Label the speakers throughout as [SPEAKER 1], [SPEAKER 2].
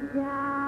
[SPEAKER 1] 家。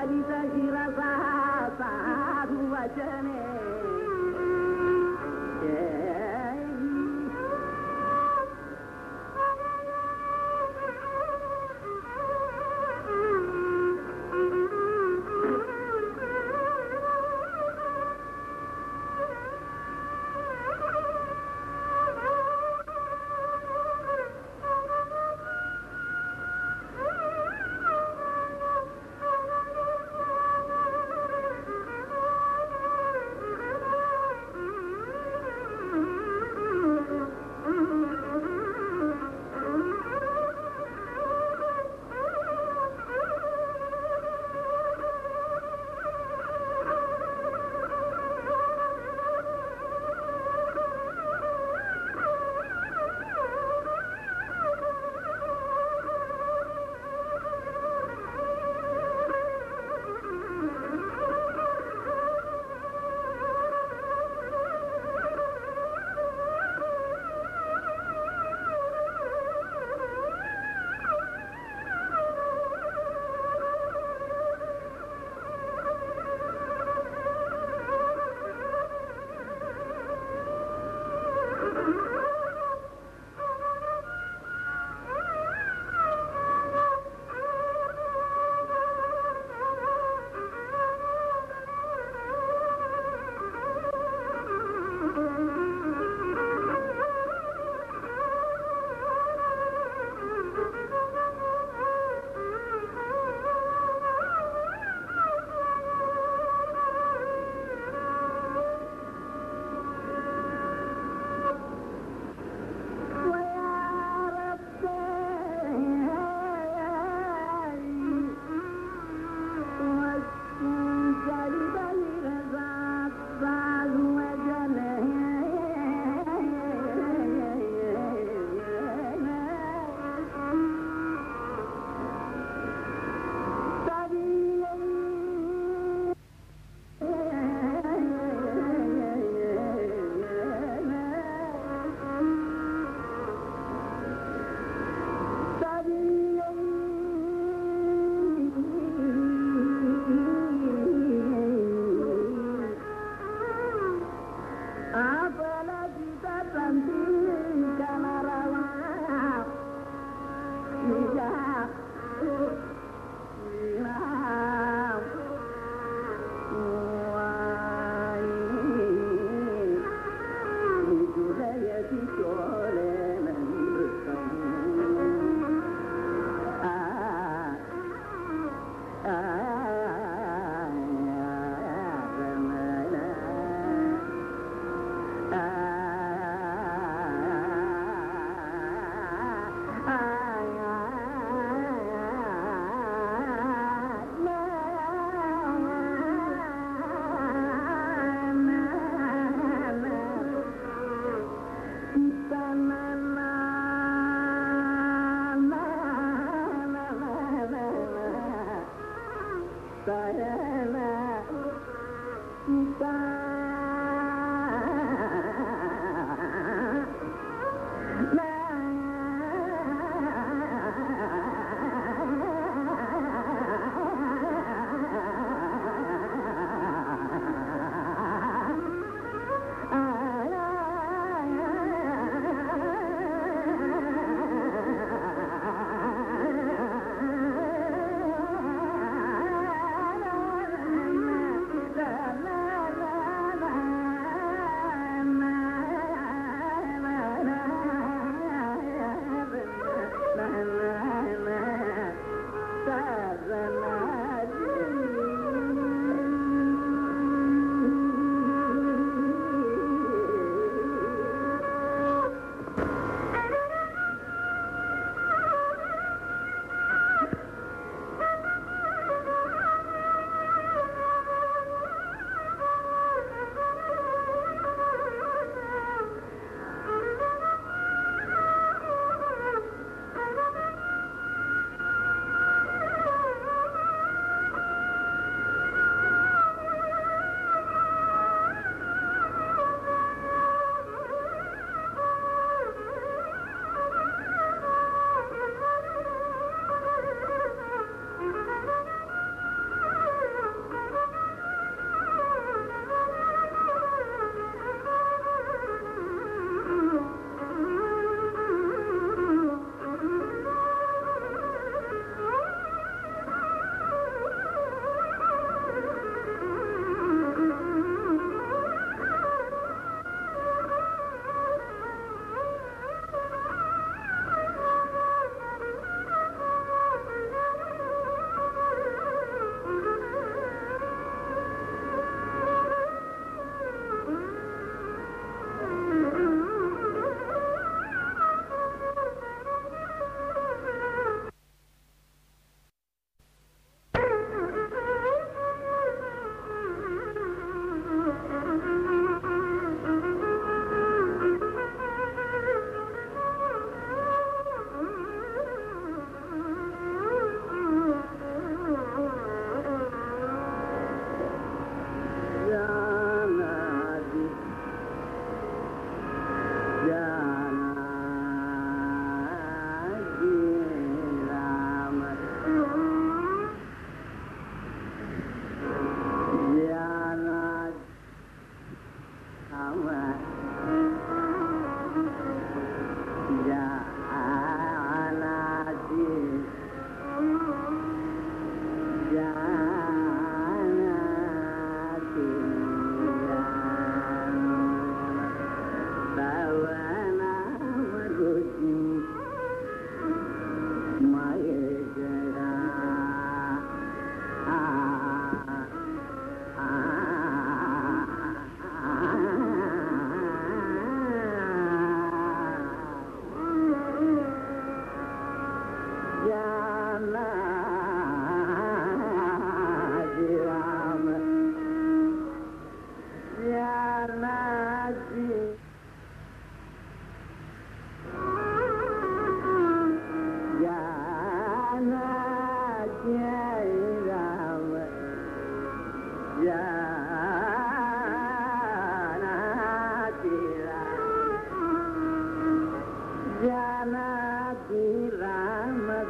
[SPEAKER 1] ¡Gracias a